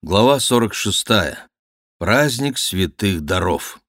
Глава 46. Праздник святых даров.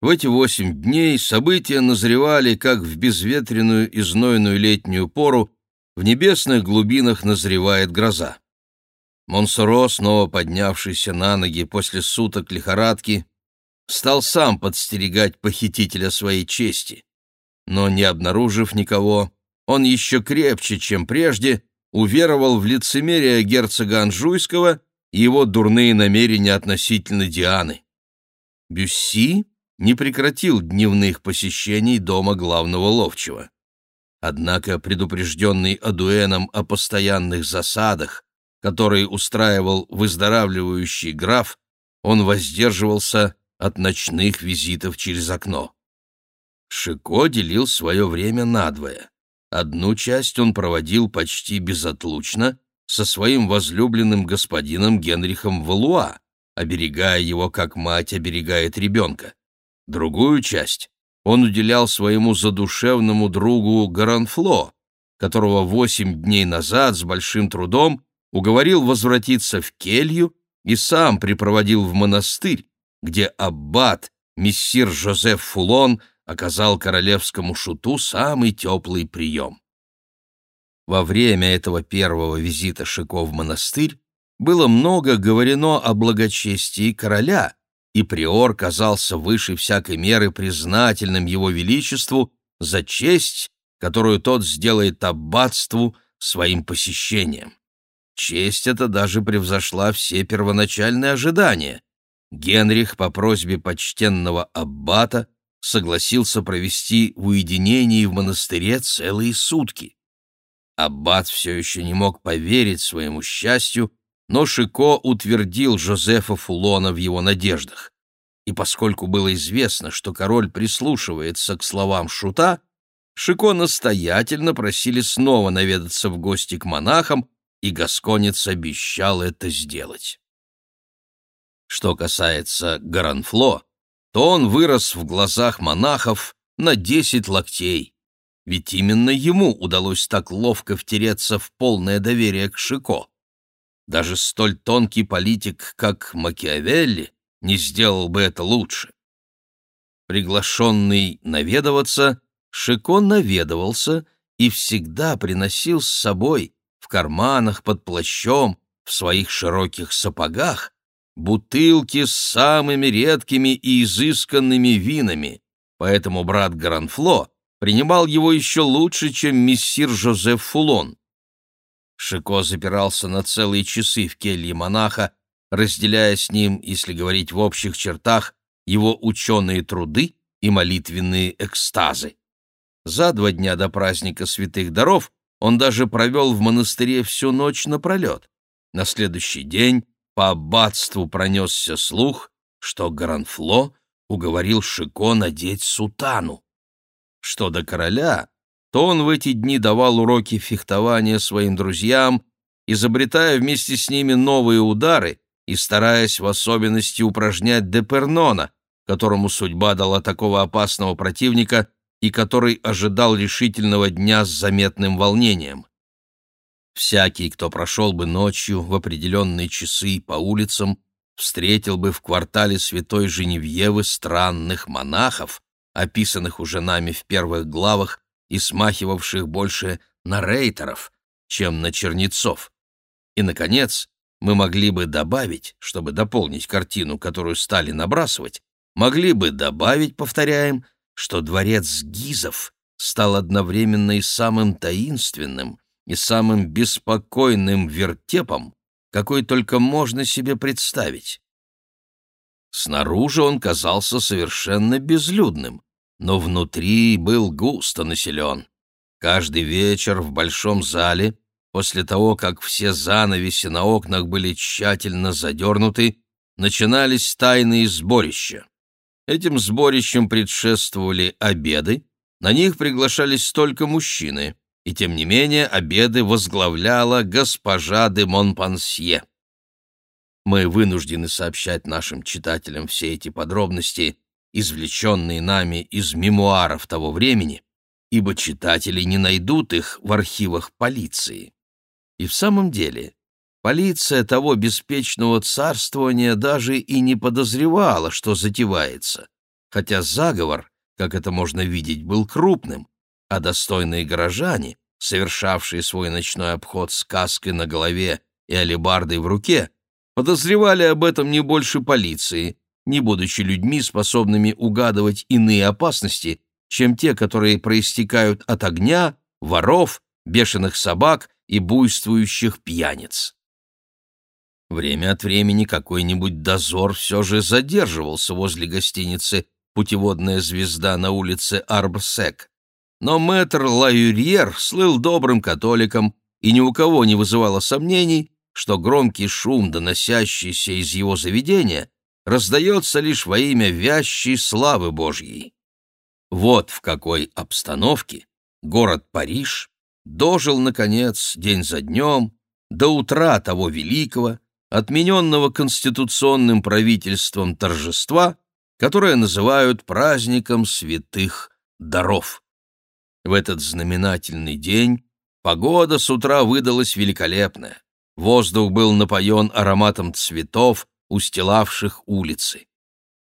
В эти восемь дней события назревали, как в безветренную и знойную летнюю пору в небесных глубинах назревает гроза. Монсоро, снова поднявшийся на ноги после суток лихорадки, стал сам подстерегать похитителя своей чести. Но, не обнаружив никого, он еще крепче, чем прежде, уверовал в лицемерие герцога Анжуйского и его дурные намерения относительно Дианы. Бюсси не прекратил дневных посещений дома главного ловчего. Однако, предупрежденный Адуэном о постоянных засадах, которые устраивал выздоравливающий граф, он воздерживался от ночных визитов через окно. Шико делил свое время надвое. Одну часть он проводил почти безотлучно со своим возлюбленным господином Генрихом Валуа, оберегая его, как мать оберегает ребенка. Другую часть он уделял своему задушевному другу Гаранфло, которого восемь дней назад с большим трудом уговорил возвратиться в келью и сам припроводил в монастырь, где аббат, мессир Жозеф Фулон, оказал королевскому шуту самый теплый прием. Во время этого первого визита Шико в монастырь было много говорено о благочестии короля, и приор казался выше всякой меры признательным его величеству за честь, которую тот сделает аббатству своим посещением. Честь эта даже превзошла все первоначальные ожидания. Генрих по просьбе почтенного аббата согласился провести в уединении в монастыре целые сутки. Аббат все еще не мог поверить своему счастью, но Шико утвердил Жозефа Фулона в его надеждах. И поскольку было известно, что король прислушивается к словам Шута, Шико настоятельно просили снова наведаться в гости к монахам, и Гасконец обещал это сделать. Что касается Гаранфло, то он вырос в глазах монахов на десять локтей. Ведь именно ему удалось так ловко втереться в полное доверие к Шико. Даже столь тонкий политик, как Макиавелли, не сделал бы это лучше. Приглашенный наведываться, Шико наведывался и всегда приносил с собой в карманах под плащом, в своих широких сапогах, бутылки с самыми редкими и изысканными винами, поэтому брат Гранфло принимал его еще лучше, чем мессир Жозеф Фулон. Шико запирался на целые часы в келье монаха, разделяя с ним, если говорить в общих чертах, его ученые труды и молитвенные экстазы. За два дня до праздника святых даров он даже провел в монастыре всю ночь напролет. На следующий день по аббатству пронесся слух, что Гранфло уговорил Шико надеть сутану. Что до короля, то он в эти дни давал уроки фехтования своим друзьям, изобретая вместе с ними новые удары и стараясь в особенности упражнять Депернона, которому судьба дала такого опасного противника и который ожидал решительного дня с заметным волнением. Всякий, кто прошел бы ночью в определенные часы по улицам, встретил бы в квартале святой Женевьевы странных монахов, описанных уже нами в первых главах и смахивавших больше на рейтеров, чем на чернецов. И, наконец, мы могли бы добавить, чтобы дополнить картину, которую стали набрасывать, могли бы добавить, повторяем, что дворец Гизов стал одновременно и самым таинственным, и самым беспокойным вертепом, какой только можно себе представить. Снаружи он казался совершенно безлюдным, но внутри был густо населен. Каждый вечер в большом зале, после того, как все занавеси на окнах были тщательно задернуты, начинались тайные сборища. Этим сборищам предшествовали обеды, на них приглашались только мужчины — и тем не менее обеды возглавляла госпожа де Монпансье. Мы вынуждены сообщать нашим читателям все эти подробности, извлеченные нами из мемуаров того времени, ибо читатели не найдут их в архивах полиции. И в самом деле, Полиция того беспечного царствования даже и не подозревала, что затевается, хотя заговор, как это можно видеть, был крупным, а достойные горожане, совершавшие свой ночной обход с каской на голове и алебардой в руке, подозревали об этом не больше полиции, не будучи людьми, способными угадывать иные опасности, чем те, которые проистекают от огня, воров, бешеных собак и буйствующих пьяниц. Время от времени какой-нибудь дозор все же задерживался возле гостиницы «Путеводная звезда» на улице Арбсек. Но мэтр Лаюрьер слыл добрым католиком, и ни у кого не вызывало сомнений, что громкий шум, доносящийся из его заведения, раздается лишь во имя вящей славы Божьей. Вот в какой обстановке город Париж дожил, наконец, день за днем, до утра того великого, отмененного конституционным правительством торжества, которое называют праздником святых даров. В этот знаменательный день погода с утра выдалась великолепная. Воздух был напоен ароматом цветов, устилавших улицы.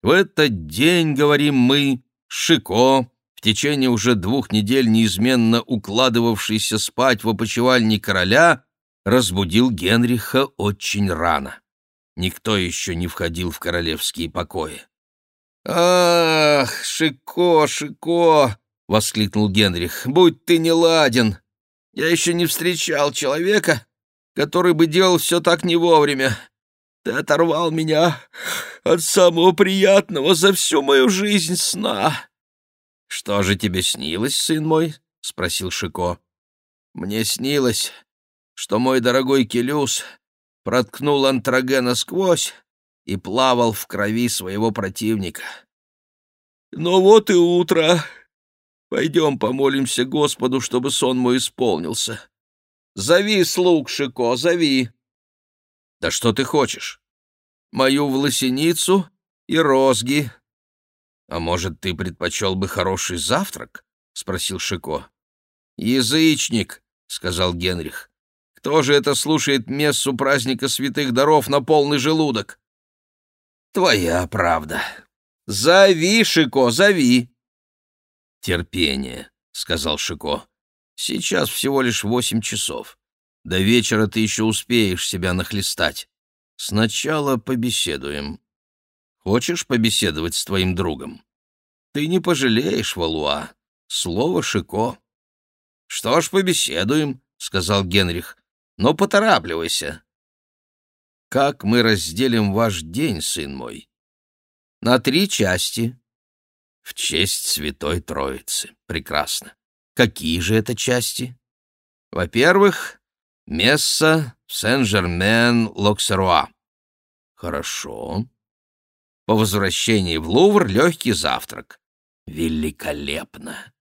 В этот день, говорим мы, Шико, в течение уже двух недель неизменно укладывавшийся спать в опочивальне короля, разбудил Генриха очень рано. Никто еще не входил в королевские покои. «Ах, Шико, Шико!» — воскликнул Генрих. «Будь ты не ладен! Я еще не встречал человека, который бы делал все так не вовремя. Ты оторвал меня от самого приятного за всю мою жизнь сна!» «Что же тебе снилось, сын мой?» — спросил Шико. «Мне снилось, что мой дорогой Келюс проткнул антрогена сквозь и плавал в крови своего противника. «Ну вот и утро. Пойдем помолимся Господу, чтобы сон мой исполнился. Зови слуг, Шико, зови!» «Да что ты хочешь? Мою власеницу и розги». «А может, ты предпочел бы хороший завтрак?» — спросил Шико. «Язычник», — сказал Генрих. Кто же это слушает мессу праздника святых даров на полный желудок? Твоя правда. Зови, Шико, зови. Терпение, сказал Шико. Сейчас всего лишь восемь часов. До вечера ты еще успеешь себя нахлестать. Сначала побеседуем. Хочешь побеседовать с твоим другом? Ты не пожалеешь, Валуа. Слово Шико. Что ж, побеседуем, сказал Генрих. Но поторапливайся. Как мы разделим ваш день, сын мой? На три части. В честь Святой Троицы. Прекрасно. Какие же это части? Во-первых, месса Сен-Жермен-Локсеруа. Хорошо. По возвращении в Лувр легкий завтрак. Великолепно.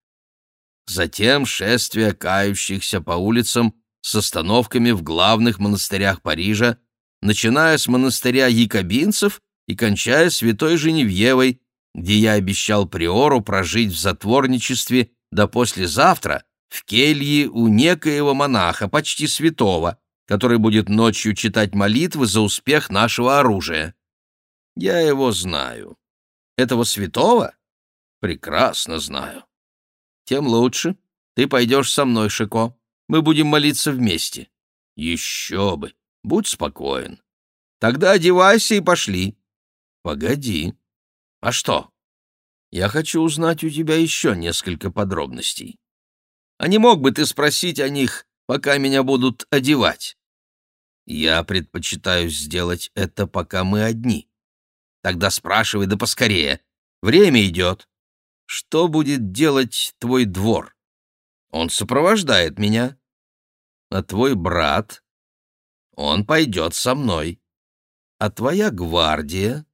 Затем шествие кающихся по улицам с остановками в главных монастырях Парижа, начиная с монастыря якобинцев и кончая Святой Женевьевой, где я обещал приору прожить в затворничестве до послезавтра в келье у некоего монаха, почти святого, который будет ночью читать молитвы за успех нашего оружия. Я его знаю. Этого святого? Прекрасно знаю. Тем лучше. Ты пойдешь со мной, Шико. Мы будем молиться вместе. Еще бы. Будь спокоен. Тогда одевайся и пошли. Погоди. А что? Я хочу узнать у тебя еще несколько подробностей. А не мог бы ты спросить о них, пока меня будут одевать? Я предпочитаю сделать это, пока мы одни. Тогда спрашивай да поскорее. Время идет. Что будет делать твой двор? Он сопровождает меня а твой брат, он пойдет со мной. А твоя гвардия,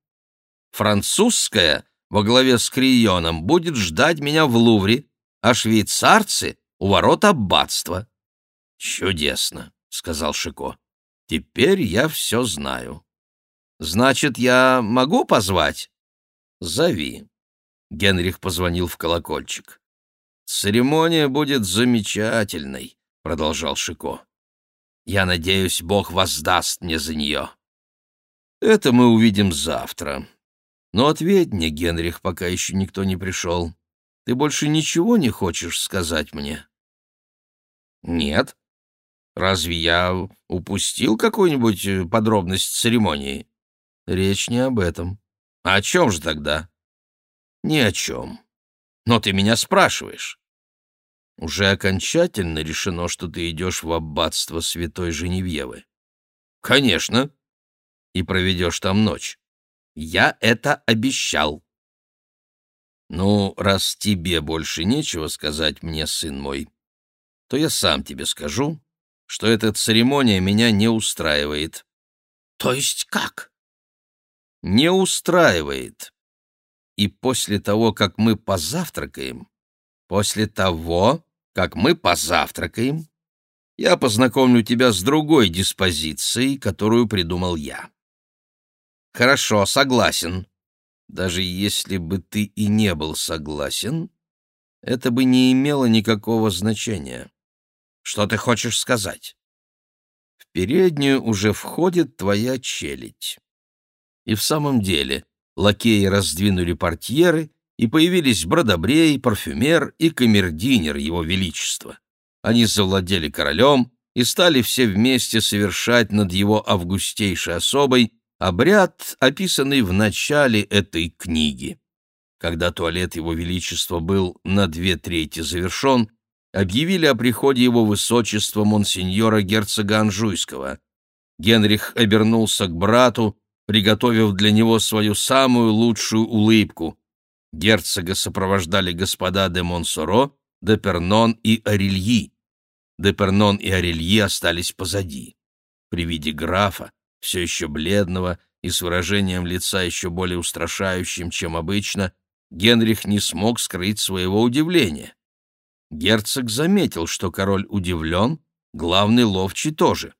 французская, во главе с Крионом, будет ждать меня в Лувре, а швейцарцы — у ворот аббатства. — Чудесно, — сказал Шико. — Теперь я все знаю. — Значит, я могу позвать? — Зови. Генрих позвонил в колокольчик. — Церемония будет замечательной продолжал Шико. Я надеюсь, Бог воздаст мне за нее. Это мы увидим завтра. Но ответь мне, Генрих, пока еще никто не пришел. Ты больше ничего не хочешь сказать мне? Нет. Разве я упустил какую-нибудь э, подробность церемонии? Речь не об этом. А о чем же тогда? Ни о чем. Но ты меня спрашиваешь. Уже окончательно решено, что ты идешь в аббатство святой Женевьевы. Конечно. И проведешь там ночь. Я это обещал. Ну, раз тебе больше нечего сказать мне, сын мой, то я сам тебе скажу, что эта церемония меня не устраивает. То есть как? Не устраивает. И после того, как мы позавтракаем, после того, как мы позавтракаем, я познакомлю тебя с другой диспозицией, которую придумал я. Хорошо, согласен. Даже если бы ты и не был согласен, это бы не имело никакого значения. Что ты хочешь сказать? В переднюю уже входит твоя челядь. И в самом деле лакеи раздвинули портьеры, и появились бродобрей, парфюмер и камердинер его величества. Они завладели королем и стали все вместе совершать над его августейшей особой обряд, описанный в начале этой книги. Когда туалет его величества был на две трети завершен, объявили о приходе его высочества монсеньора герцога Анжуйского. Генрих обернулся к брату, приготовив для него свою самую лучшую улыбку. Герцога сопровождали господа де Монсоро, де Пернон и Орельи. Де Пернон и Орельи остались позади. При виде графа, все еще бледного и с выражением лица еще более устрашающим, чем обычно, Генрих не смог скрыть своего удивления. Герцог заметил, что король удивлен, главный ловчий тоже.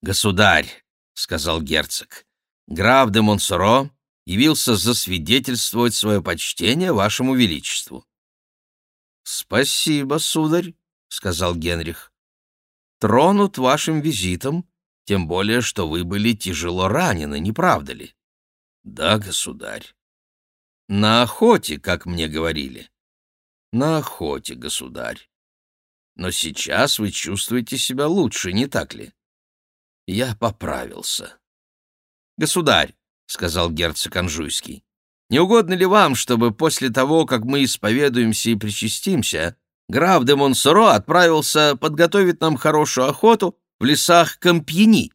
«Государь», — сказал герцог, — «граф де Монсоро явился засвидетельствовать свое почтение вашему величеству». «Спасибо, сударь», — сказал Генрих. «Тронут вашим визитом, тем более, что вы были тяжело ранены, не правда ли?» «Да, государь». «На охоте, как мне говорили» на охоте, государь. Но сейчас вы чувствуете себя лучше, не так ли? Я поправился. Государь, — сказал герцог Анжуйский, — не угодно ли вам, чтобы после того, как мы исповедуемся и причастимся, граф де Монсоро отправился подготовить нам хорошую охоту в лесах Компьени?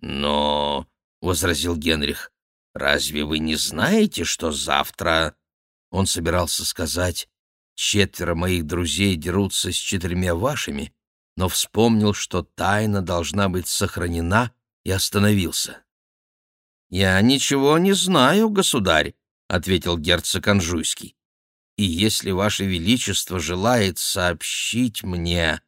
Но, — возразил Генрих, — разве вы не знаете, что завтра... Он собирался сказать Четверо моих друзей дерутся с четырьмя вашими, но вспомнил, что тайна должна быть сохранена, и остановился. «Я ничего не знаю, государь», — ответил герцог Анжуйский. «И если ваше величество желает сообщить мне...»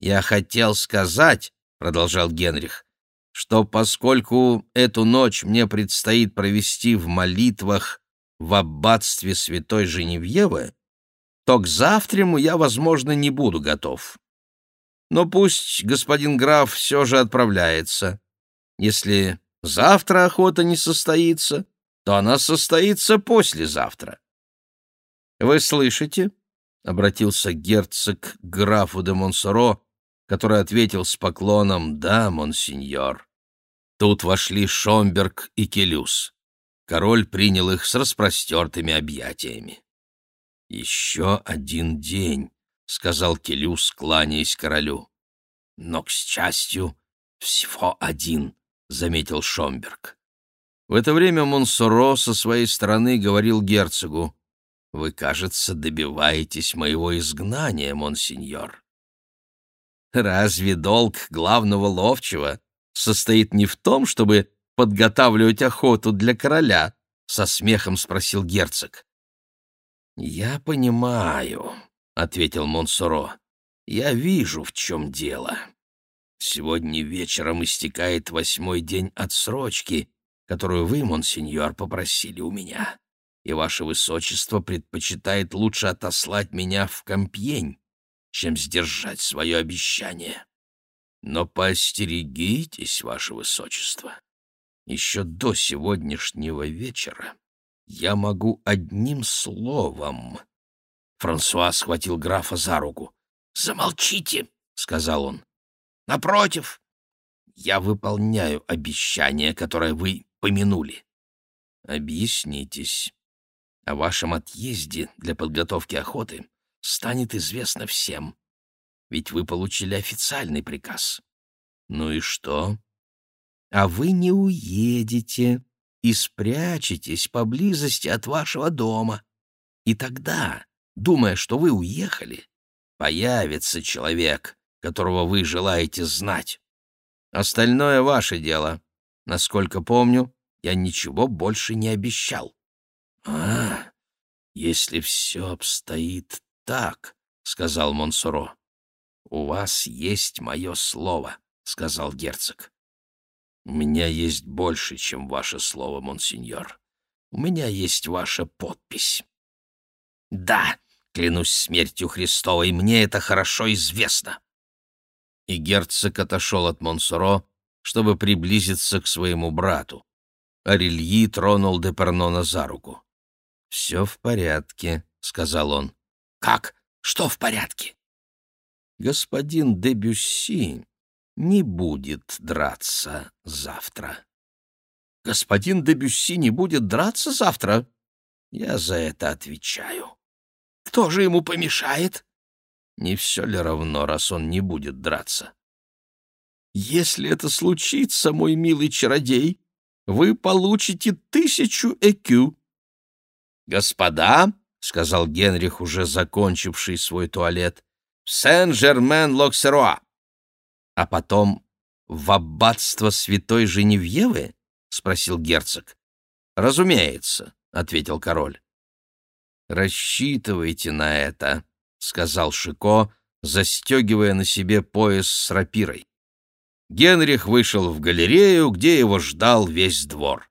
«Я хотел сказать», — продолжал Генрих, «что поскольку эту ночь мне предстоит провести в молитвах в аббатстве святой Женевьевы, то к завтраму я, возможно, не буду готов. Но пусть господин граф все же отправляется. Если завтра охота не состоится, то она состоится послезавтра. — Вы слышите? — обратился герцог к графу де Монсоро, который ответил с поклоном «Да, монсеньор». Тут вошли Шомберг и Келюс. Король принял их с распростертыми объятиями. «Еще один день», — сказал Келюс, кланяясь королю. «Но, к счастью, всего один», — заметил Шомберг. В это время Монсоро со своей стороны говорил герцогу, «Вы, кажется, добиваетесь моего изгнания, монсеньор». «Разве долг главного ловчего состоит не в том, чтобы подготавливать охоту для короля?» — со смехом спросил герцог. «Я понимаю», — ответил Монсоро. «Я вижу, в чем дело. Сегодня вечером истекает восьмой день отсрочки, которую вы, монсеньор, попросили у меня, и ваше высочество предпочитает лучше отослать меня в Компьень, чем сдержать свое обещание. Но поостерегитесь, ваше высочество. Еще до сегодняшнего вечера я могу одним словом...» Франсуа схватил графа за руку. «Замолчите!» — сказал он. «Напротив, я выполняю обещание, которое вы помянули. Объяснитесь. О вашем отъезде для подготовки охоты станет известно всем. Ведь вы получили официальный приказ. Ну и что? А вы не уедете и спрячетесь поблизости от вашего дома. И тогда, думая, что вы уехали, появится человек, которого вы желаете знать. Остальное ваше дело. Насколько помню, я ничего больше не обещал. — А, если все обстоит так, — сказал Монсоро. — У вас есть мое слово, — сказал герцог. — У меня есть больше, чем ваше слово, монсеньор. У меня есть ваша подпись. — Да, клянусь смертью Христовой, мне это хорошо известно и герцог отошел от Монсоро, чтобы приблизиться к своему брату. Арельи тронул Депернона за руку. «Все в порядке», — сказал он. «Как? Что в порядке?» «Господин де Бюсси не будет драться завтра». «Господин де Бюсси не будет драться завтра?» «Я за это отвечаю». «Кто же ему помешает?» Не все ли равно, раз он не будет драться? Если это случится, мой милый чародей, вы получите тысячу экю. Господа, — сказал Генрих, уже закончивший свой туалет, — Сен-Жермен-Локсеруа. А потом в аббатство святой Женевьевы? — спросил герцог. Разумеется, — ответил король. Рассчитывайте на это, — сказал Шико, застегивая на себе пояс с рапирой. Генрих вышел в галерею, где его ждал весь двор.